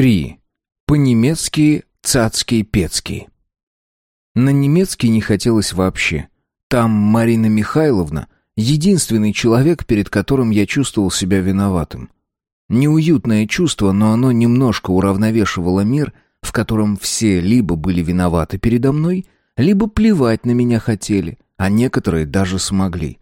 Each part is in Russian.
3. По-немецки «цацкий-пецкий». На немецкий не хотелось вообще. Там Марина Михайловна — единственный человек, перед которым я чувствовал себя виноватым. Неуютное чувство, но оно немножко уравновешивало мир, в котором все либо были виноваты передо мной, либо плевать на меня хотели, а некоторые даже смогли.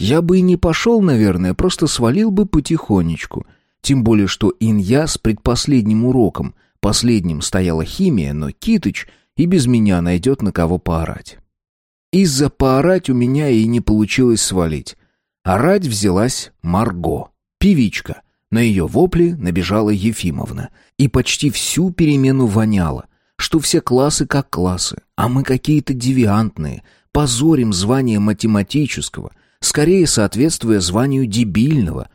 Я бы и не пошел, наверное, просто свалил бы потихонечку. Тем более, что Инья с предпоследним уроком, последним стояла химия, но Китыч и без меня найдет на кого поорать. Из-за поорать у меня и не получилось свалить. Орать взялась Марго, певичка. На ее вопли набежала Ефимовна. И почти всю перемену воняло, что все классы как классы, а мы какие-то девиантные, позорим звание математического, скорее соответствуя званию дебильного.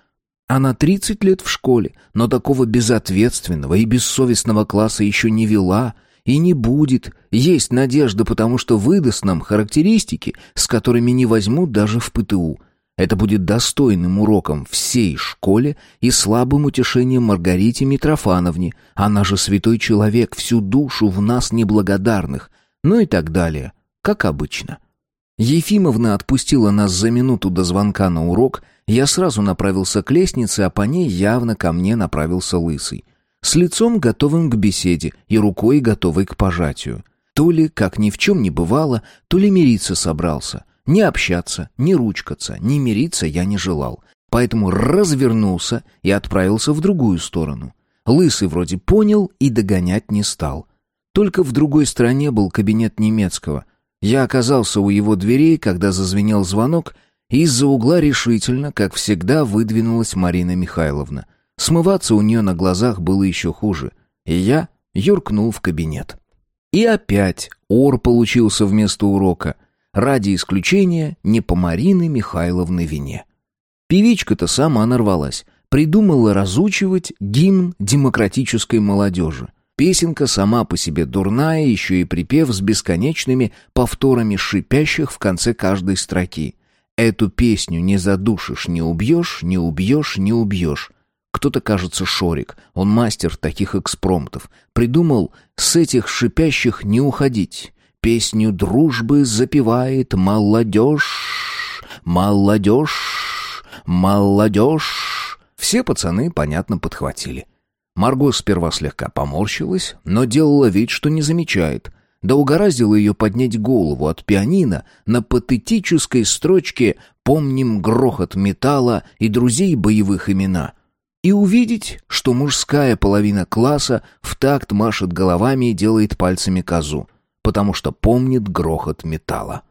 Она 30 лет в школе, но такого безответственного и бессовестного класса еще не вела — и не будет. Есть надежда, потому что выдаст нам характеристики, с которыми не возьмут даже в ПТУ. Это будет достойным уроком всей школе и слабым утешением Маргарите Митрофановне. Она же святой человек, всю душу в нас неблагодарных. Ну и так далее, как обычно. Ефимовна отпустила нас за минуту до звонка на урок. Я сразу направился к лестнице, а по ней явно ко мне направился Лысый с лицом готовым к беседе и рукой готовой к пожатию. То ли, как ни в чем не бывало, то ли мириться собрался. Не общаться, не ручкаться, не мириться я не желал. Поэтому развернулся и отправился в другую сторону. Лысый вроде понял и догонять не стал. Только в другой стороне был кабинет немецкого. Я оказался у его дверей, когда зазвенел звонок, из-за угла решительно, как всегда, выдвинулась Марина Михайловна — Смываться у нее на глазах было еще хуже, и я юркнул в кабинет. И опять ор получился вместо урока, ради исключения не по Марины Михайловны вине. Певичка-то сама нарвалась, придумала разучивать гимн демократической молодежи. Песенка сама по себе дурная, еще и припев с бесконечными повторами шипящих в конце каждой строки. Эту песню не задушишь, не убьешь, не убьешь, не убьешь. Кто-то, кажется, Шорик, он мастер таких экспромтов, придумал с этих шипящих не уходить. Песню дружбы запевает молодежь, молодежь, молодежь. Все пацаны, понятно, подхватили. Марго сперва слегка поморщилась, но делала вид, что не замечает. Да угораздило ее поднять голову от пианино на патетической строчке «Помним грохот металла и друзей боевых имена», и увидеть, что мужская половина класса в такт машет головами и делает пальцами козу, потому что помнит грохот металла.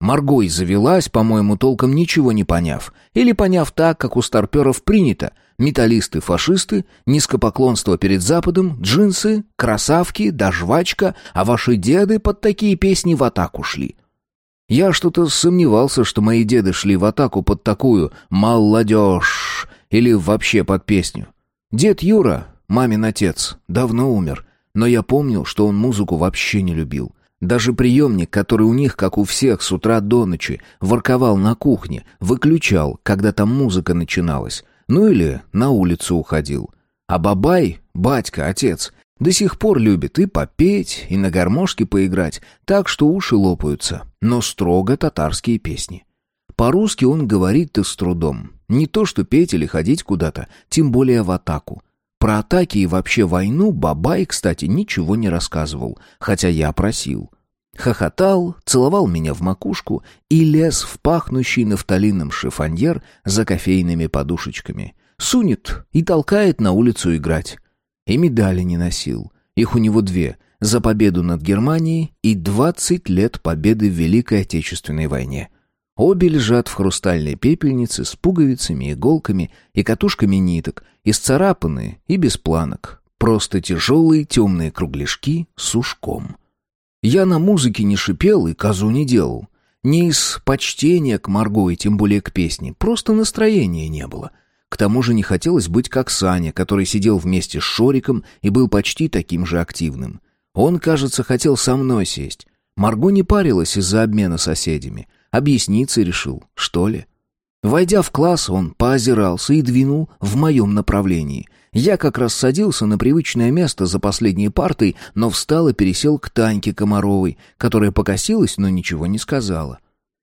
Маргой завелась, по-моему, толком ничего не поняв. Или поняв так, как у старперов принято. Металлисты-фашисты, низкопоклонство перед Западом, джинсы, красавки, да жвачка, а ваши деды под такие песни в атаку шли. Я что-то сомневался, что мои деды шли в атаку под такую «молодежь», или вообще под песню. Дед Юра, мамин отец, давно умер, но я помнил, что он музыку вообще не любил. Даже приемник, который у них, как у всех, с утра до ночи, ворковал на кухне, выключал, когда там музыка начиналась. Ну или на улицу уходил. А бабай, батька, отец, до сих пор любит и попеть, и на гармошке поиграть, так что уши лопаются, но строго татарские песни. По-русски он говорит-то с трудом, не то что петь или ходить куда-то, тем более в атаку. Про атаки и вообще войну Бабай, кстати, ничего не рассказывал, хотя я просил. Хохотал, целовал меня в макушку и лез в пахнущий нафталином шифоньер за кофейными подушечками. Сунет и толкает на улицу играть. И медали не носил. Их у него две — за победу над Германией и двадцать лет победы в Великой Отечественной войне. Обе лежат в хрустальной пепельнице с пуговицами, иголками и катушками ниток, исцарапанные и без планок. Просто тяжелые темные кругляшки с ушком. Я на музыке не шипел и козу не делал. Не из почтения к Марго и тем более к песне, просто настроения не было. К тому же не хотелось быть как Саня, который сидел вместе с Шориком и был почти таким же активным. Он, кажется, хотел со мной сесть. Марго не парилась из-за обмена соседями. Объясниться решил, что ли? Войдя в класс, он поозирался и двинул в моем направлении. Я как раз садился на привычное место за последней партой, но встал и пересел к Таньке Комаровой, которая покосилась, но ничего не сказала.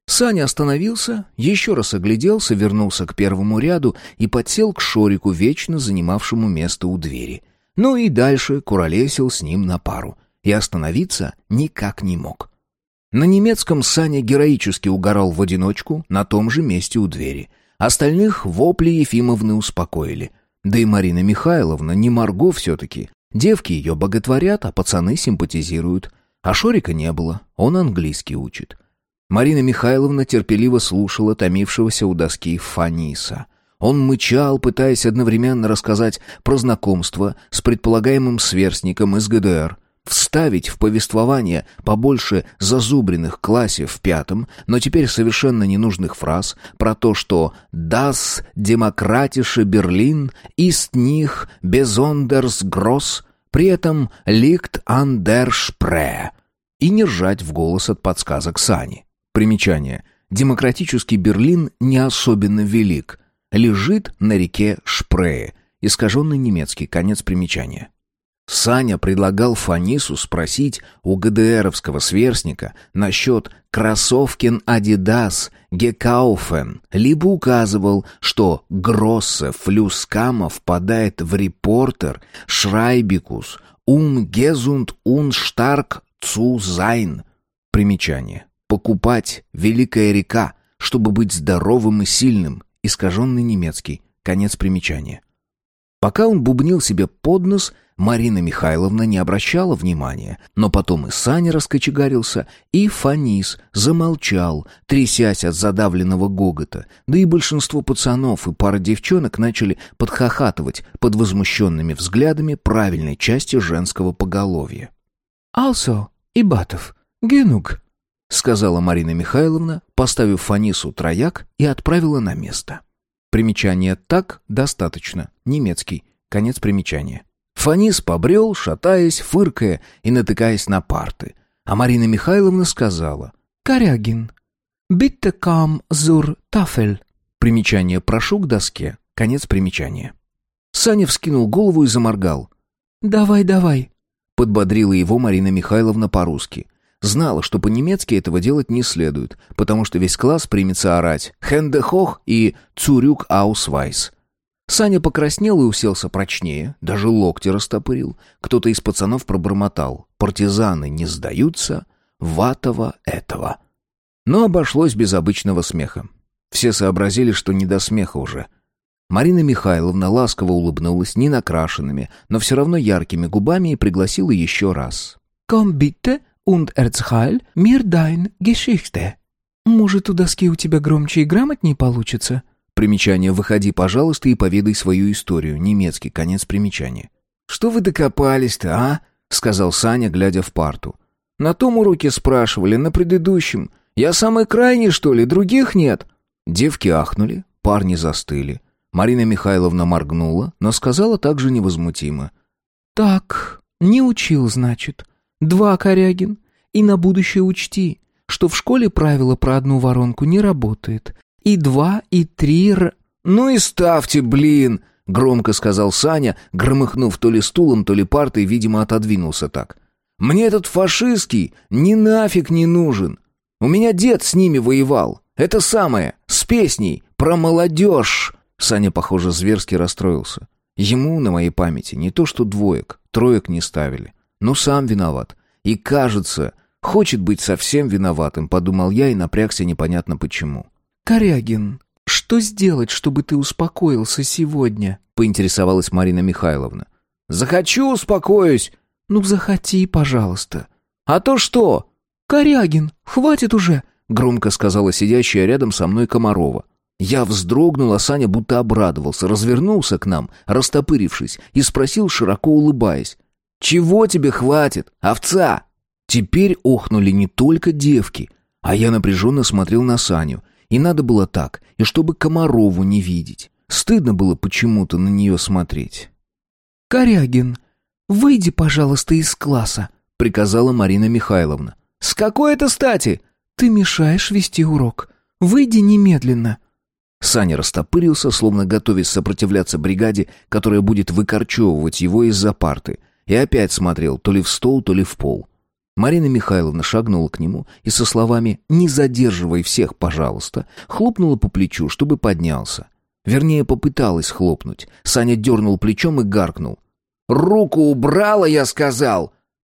Саня остановился, еще раз огляделся, вернулся к первому ряду и подсел к Шорику, вечно занимавшему место у двери. Ну и дальше куролесил с ним на пару. И остановиться никак не мог. На немецком Саня героически угорал в одиночку на том же месте у двери. Остальных вопли Ефимовны успокоили. Да и Марина Михайловна не Марго все-таки. Девки ее боготворят, а пацаны симпатизируют. А Шорика не было, он английский учит. Марина Михайловна терпеливо слушала томившегося у доски Фаниса. Он мычал, пытаясь одновременно рассказать про знакомство с предполагаемым сверстником из ГДР, вставить в повествование побольше зазубренных классе в пятом, но теперь совершенно ненужных фраз про то, что «Das demokratische Berlin ist nicht besonders groß», при этом «liegt an der Spree» и не ржать в голос от подсказок Сани. Примечание. Демократический Берлин не особенно велик. Лежит на реке Шпрее. Искаженный немецкий. Конец примечания. Саня предлагал Фанису спросить у ГДРовского сверстника насчет кроссовкин Адидас Гекауфен, либо указывал, что Гроссе Флюскама впадает в репортер Шрайбикус Ум Гезунд Ун Штарк Цу Зайн. Примечание. Покупать Великая река, чтобы быть здоровым и сильным. Искаженный немецкий. Конец примечания. Пока он бубнил себе под нос, Марина Михайловна не обращала внимания, но потом и Саня раскочегарился, и Фанис замолчал, трясясь от задавленного гогота, да и большинство пацанов и пара девчонок начали подхахатывать под возмущенными взглядами правильной части женского поголовья. «Also, Ибатов, генуг», — сказала Марина Михайловна, поставив Фанису трояк и отправила на место. Примечание «так» достаточно, немецкий, конец примечания. Фанис побрел, шатаясь, фыркая и натыкаясь на парты. А Марина Михайловна сказала «Корягин, bitte kam zur Tafel». Примечание «прошу к доске». Конец примечания. Саня вскинул голову и заморгал. «Давай, давай», — подбодрила его Марина Михайловна по-русски. Знала, что по-немецки этого делать не следует, потому что весь класс примется орать «Hände hoch» и «Zurück Ausweis». Саня покраснел и уселся прочнее, даже локти растопырил. Кто-то из пацанов пробормотал. Партизаны не сдаются, ватого этого. Но обошлось без обычного смеха. Все сообразили, что не до смеха уже. Марина Михайловна ласково улыбнулась ненакрашенными, но все равно яркими губами и пригласила еще раз. «Komm bitte und erzähl mir dein Geschichte». «Может, у доски у тебя громче и грамотней получится?» Примечание «Выходи, пожалуйста, и поведай свою историю». Немецкий, конец примечания. «Что вы докопались-то, а?» — сказал Саня, глядя в парту. «На том уроке спрашивали, на предыдущем. Я самый крайний, что ли? Других нет?» Девки ахнули, парни застыли. Марина Михайловна моргнула, но сказала также невозмутимо. «Так, не учил, значит. Два, Корягин. И на будущее учти, что в школе правило про одну воронку не работает и два, и три р... «Ну и ставьте, блин!» — громко сказал Саня, громыхнув то ли стулом, то ли партой, видимо, отодвинулся так. «Мне этот фашистский ни нафиг не нужен. У меня дед с ними воевал. Это самое, с песней, про молодежь!» Саня, похоже, зверски расстроился. Ему, на моей памяти, не то что двоек, троек не ставили. Ну, сам виноват. И, кажется, хочет быть совсем виноватым, подумал я и напрягся непонятно почему. «Корягин, что сделать, чтобы ты успокоился сегодня?» — поинтересовалась Марина Михайловна. «Захочу, успокоюсь!» «Ну, захоти, пожалуйста». «А то что?» «Корягин, хватит уже!» — громко сказала сидящая рядом со мной Комарова. Я вздрогнул, а Саня будто обрадовался, развернулся к нам, растопырившись, и спросил, широко улыбаясь. «Чего тебе хватит, овца?» Теперь охнули не только девки, а я напряженно смотрел на Саню, и надо было так, и чтобы Комарову не видеть. Стыдно было почему-то на нее смотреть. «Корягин, выйди, пожалуйста, из класса», — приказала Марина Михайловна. «С какой это стати?» «Ты мешаешь вести урок. Выйди немедленно». Саня растопырился, словно готовясь сопротивляться бригаде, которая будет выкорчевывать его из-за парты, и опять смотрел то ли в стол, то ли в пол. Марина Михайловна шагнула к нему и со словами «Не задерживай всех, пожалуйста», хлопнула по плечу, чтобы поднялся. Вернее, попыталась хлопнуть. Саня дернул плечом и гаркнул. «Руку убрала, я сказал!»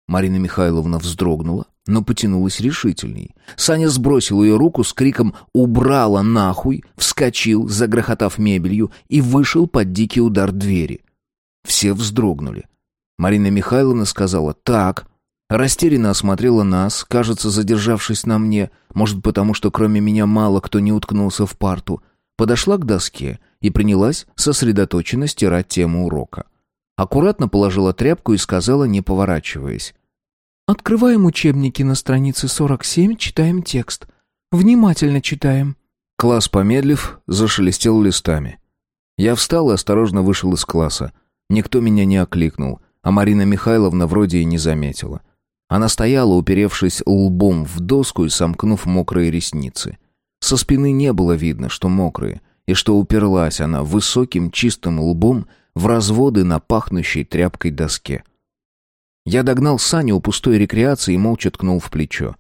Марина Михайловна вздрогнула, но потянулась решительней. Саня сбросил ее руку с криком «Убрала нахуй!», вскочил, загрохотав мебелью, и вышел под дикий удар двери. Все вздрогнули. Марина Михайловна сказала «Так». Растерянно осмотрела нас, кажется, задержавшись на мне, может, потому что кроме меня мало кто не уткнулся в парту, подошла к доске и принялась сосредоточенно стирать тему урока. Аккуратно положила тряпку и сказала, не поворачиваясь. Открываем учебники на странице 47, читаем текст. Внимательно читаем. Класс, помедлив, зашелестел листами. Я встал и осторожно вышел из класса. Никто меня не окликнул, а Марина Михайловна вроде и не заметила. Она стояла, уперевшись лбом в доску и сомкнув мокрые ресницы. Со спины не было видно, что мокрые, и что уперлась она высоким чистым лбом в разводы на пахнущей тряпкой доске. Я догнал Саню у пустой рекреации и молча ткнул в плечо.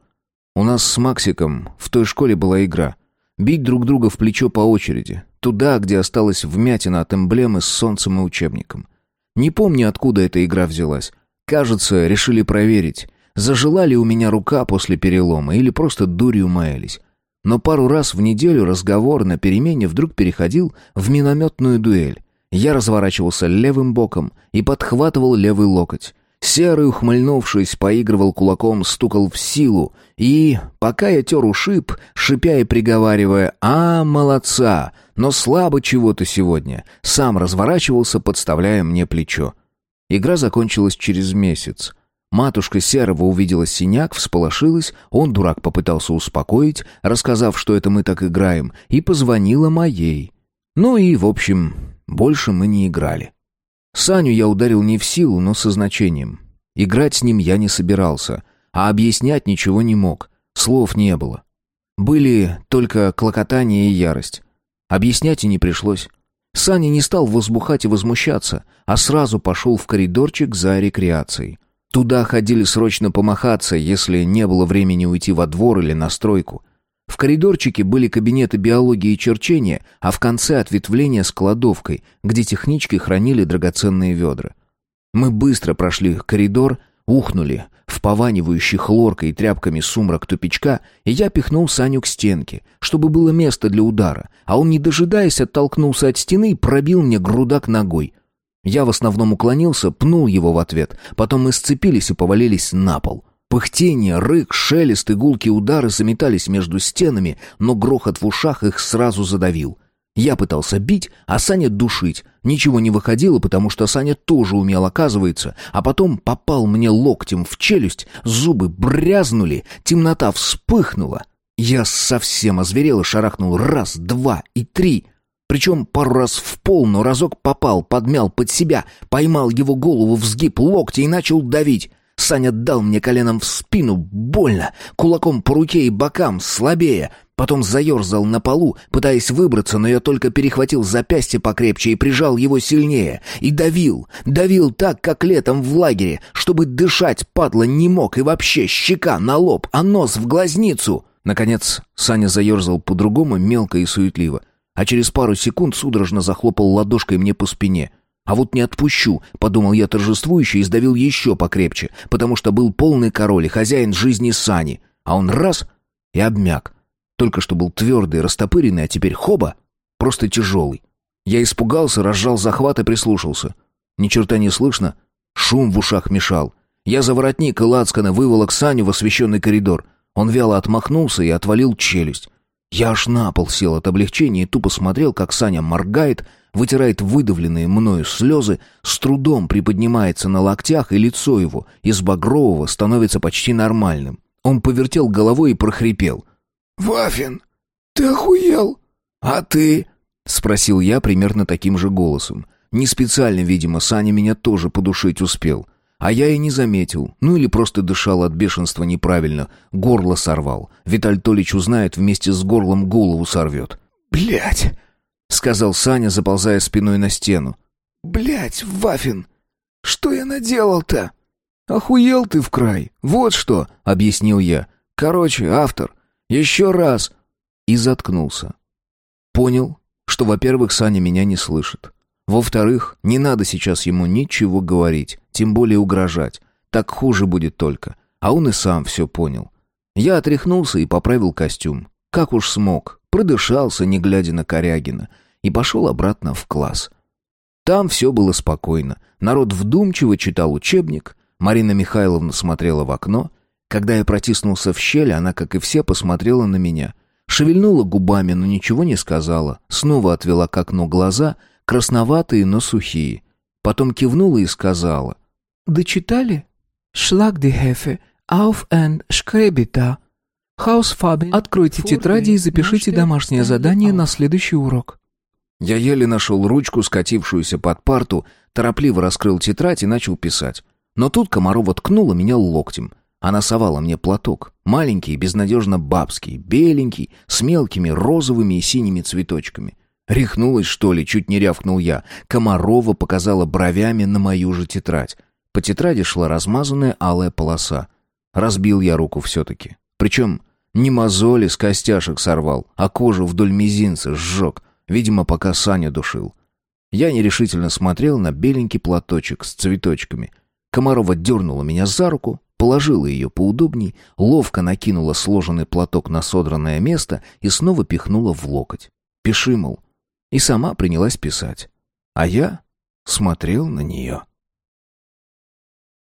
У нас с Максиком в той школе была игра. Бить друг друга в плечо по очереди. Туда, где осталась вмятина от эмблемы с солнцем и учебником. Не помню, откуда эта игра взялась. Кажется, решили проверить, зажила ли у меня рука после перелома или просто дурью маялись. Но пару раз в неделю разговор на перемене вдруг переходил в минометную дуэль. Я разворачивался левым боком и подхватывал левый локоть. Серый, ухмыльнувшись, поигрывал кулаком, стукал в силу, и, пока я тер ушиб, шипя и приговаривая «А, молодца!», но слабо чего-то сегодня, сам разворачивался, подставляя мне плечо. Игра закончилась через месяц. Матушка Серого увидела синяк, всполошилась, он, дурак, попытался успокоить, рассказав, что это мы так играем, и позвонила моей. Ну и, в общем, больше мы не играли. Саню я ударил не в силу, но со значением. Играть с ним я не собирался, а объяснять ничего не мог. Слов не было. Были только клокотание и ярость. Объяснять и не пришлось. Саня не стал возбухать и возмущаться, а сразу пошел в коридорчик за рекреацией. Туда ходили срочно помахаться, если не было времени уйти во двор или на стройку. В коридорчике были кабинеты биологии и черчения, а в конце ответвление с кладовкой, где технички хранили драгоценные ведра. Мы быстро прошли коридор, ухнули в пованивающий хлоркой и тряпками сумрак тупичка, и я пихнул Саню к стенке, чтобы было место для удара, а он, не дожидаясь, оттолкнулся от стены и пробил мне грудак ногой. Я в основном уклонился, пнул его в ответ, потом мы сцепились и повалились на пол. Пыхтение, рык, шелест и гулкие удары заметались между стенами, но грохот в ушах их сразу задавил. Я пытался бить, а Саня душить. Ничего не выходило, потому что Саня тоже умел, оказывается. А потом попал мне локтем в челюсть, зубы брязнули, темнота вспыхнула. Я совсем озверел и шарахнул раз, два и три. Причем пару раз в пол, но разок попал, подмял под себя, поймал его голову в сгиб локтя и начал давить. Саня дал мне коленом в спину, больно, кулаком по руке и бокам, слабее. Потом заерзал на полу, пытаясь выбраться, но я только перехватил запястье покрепче и прижал его сильнее. И давил, давил так, как летом в лагере, чтобы дышать падла не мог, и вообще щека на лоб, а нос в глазницу. Наконец Саня заерзал по-другому, мелко и суетливо, а через пару секунд судорожно захлопал ладошкой мне по спине — а вот не отпущу, подумал я торжествующе и сдавил еще покрепче, потому что был полный король и хозяин жизни Сани. А он раз и обмяк. Только что был твердый, растопыренный, а теперь хоба, просто тяжелый. Я испугался, разжал захват и прислушался. Ни черта не слышно, шум в ушах мешал. Я за воротник и лацкана выволок Саню в освещенный коридор. Он вяло отмахнулся и отвалил челюсть. Я аж на пол сел от облегчения и тупо смотрел, как Саня моргает, вытирает выдавленные мною слезы, с трудом приподнимается на локтях, и лицо его из багрового становится почти нормальным. Он повертел головой и прохрипел. «Вафин, ты охуел?» «А ты?» — спросил я примерно таким же голосом. Не специально, видимо, Саня меня тоже подушить успел. А я и не заметил. Ну или просто дышал от бешенства неправильно. Горло сорвал. Виталь Толич узнает, вместе с горлом голову сорвет. Блять! — сказал Саня, заползая спиной на стену. Блять, Вафин, что я наделал-то?» «Охуел ты в край, вот что», — объяснил я. «Короче, автор, еще раз». И заткнулся. Понял, что, во-первых, Саня меня не слышит. Во-вторых, не надо сейчас ему ничего говорить, тем более угрожать. Так хуже будет только. А он и сам все понял. Я отряхнулся и поправил костюм. Как уж смог. Продышался, не глядя на Корягина. И пошел обратно в класс. Там все было спокойно. Народ вдумчиво читал учебник. Марина Михайловна смотрела в окно. Когда я протиснулся в щель, она, как и все, посмотрела на меня. Шевельнула губами, но ничего не сказала. Снова отвела к окну глаза — красноватые, но сухие. Потом кивнула и сказала. «Дочитали? Шlag die Hefe, auf and schreibita. Hausfarben. Откройте тетради и запишите домашнее задание на следующий урок». Я еле нашел ручку, скатившуюся под парту, торопливо раскрыл тетрадь и начал писать. Но тут Комарова ткнула меня локтем. Она совала мне платок. Маленький, безнадежно бабский, беленький, с мелкими розовыми и синими цветочками. Рехнулась, что ли, чуть не рявкнул я. Комарова показала бровями на мою же тетрадь. По тетради шла размазанная алая полоса. Разбил я руку все-таки. Причем не мозоли с костяшек сорвал, а кожу вдоль мизинца сжег. Видимо, пока Саня душил. Я нерешительно смотрел на беленький платочек с цветочками. Комарова дернула меня за руку, положила ее поудобней, ловко накинула сложенный платок на содранное место и снова пихнула в локоть. «Пиши, мол, и сама принялась писать. А я смотрел на нее.